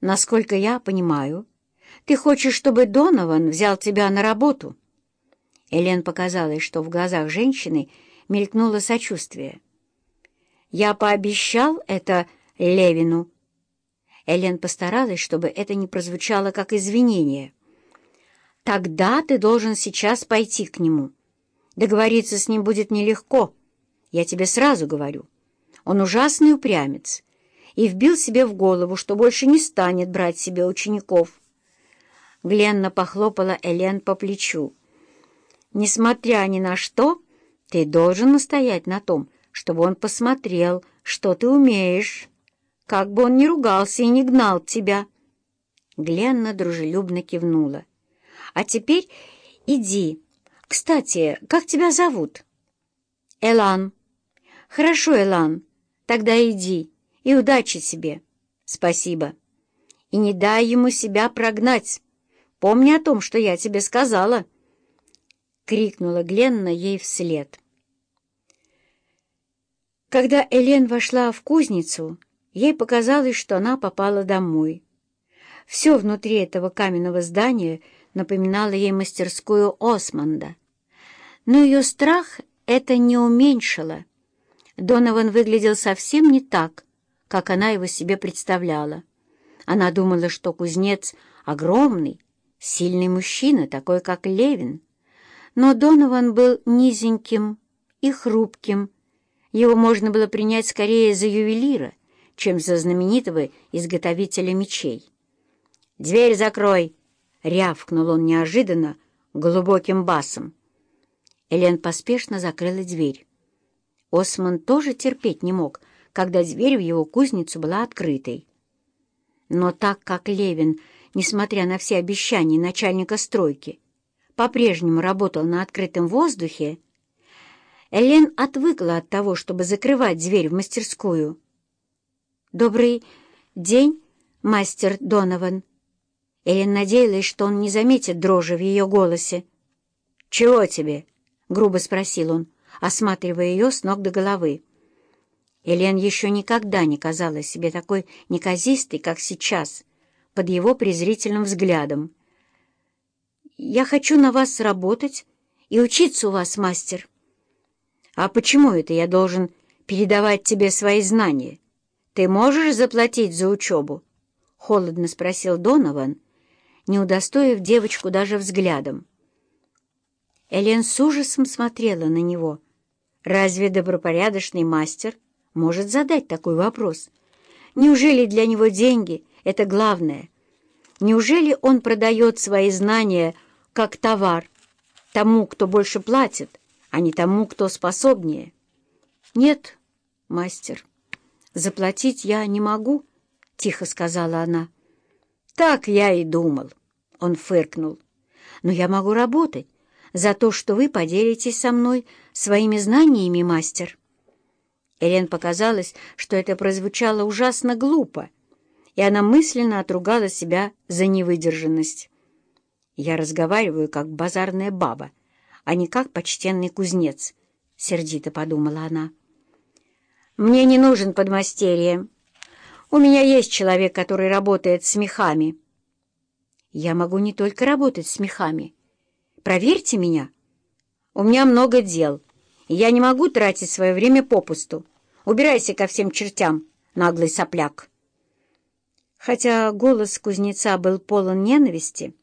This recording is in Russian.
Насколько я понимаю, ты хочешь, чтобы Донован взял тебя на работу?» Элен показалось, что в глазах женщины мелькнуло сочувствие. «Я пообещал это Левину». Элен постаралась, чтобы это не прозвучало как извинение. «Тогда ты должен сейчас пойти к нему. Договориться с ним будет нелегко, я тебе сразу говорю. Он ужасный упрямец» и вбил себе в голову, что больше не станет брать себе учеников. Гленна похлопала Элен по плечу. «Несмотря ни на что, ты должен настоять на том, чтобы он посмотрел, что ты умеешь, как бы он ни ругался и не гнал тебя». Гленна дружелюбно кивнула. «А теперь иди. Кстати, как тебя зовут?» «Элан». «Хорошо, Элан, тогда иди и удачи тебе. Спасибо. И не дай ему себя прогнать. Помни о том, что я тебе сказала. Крикнула Гленна ей вслед. Когда Элен вошла в кузницу, ей показалось, что она попала домой. Все внутри этого каменного здания напоминало ей мастерскую Османда. Но ее страх это не уменьшило. Донован выглядел совсем не так, как она его себе представляла. Она думала, что кузнец огромный, сильный мужчина, такой как Левин. Но Донован был низеньким и хрупким. Его можно было принять скорее за ювелира, чем за знаменитого изготовителя мечей. «Дверь закрой!» — рявкнул он неожиданно, глубоким басом. Элен поспешно закрыла дверь. Осман тоже терпеть не мог, когда дверь в его кузницу была открытой. Но так как Левин, несмотря на все обещания начальника стройки, по-прежнему работал на открытом воздухе, Элен отвыкла от того, чтобы закрывать дверь в мастерскую. «Добрый день, мастер Донован!» Элен надеялась, что он не заметит дрожи в ее голосе. «Чего тебе?» — грубо спросил он, осматривая ее с ног до головы. Элен еще никогда не казалась себе такой неказистой, как сейчас, под его презрительным взглядом. «Я хочу на вас работать и учиться у вас, мастер». «А почему это я должен передавать тебе свои знания? Ты можешь заплатить за учебу?» — холодно спросил Донован, не удостоив девочку даже взглядом. Элен с ужасом смотрела на него. «Разве добропорядочный мастер...» может задать такой вопрос. Неужели для него деньги — это главное? Неужели он продает свои знания как товар тому, кто больше платит, а не тому, кто способнее? Нет, мастер, заплатить я не могу, — тихо сказала она. Так я и думал, — он фыркнул. Но я могу работать за то, что вы поделитесь со мной своими знаниями, мастер. Элен показалось, что это прозвучало ужасно глупо, и она мысленно отругала себя за невыдержанность. «Я разговариваю, как базарная баба, а не как почтенный кузнец», — сердито подумала она. «Мне не нужен подмастерье. У меня есть человек, который работает с мехами». «Я могу не только работать с мехами. Проверьте меня. У меня много дел, и я не могу тратить свое время попусту. Убирайся ко всем чертям, наглый сопляк!» Хотя голос кузнеца был полон ненависти,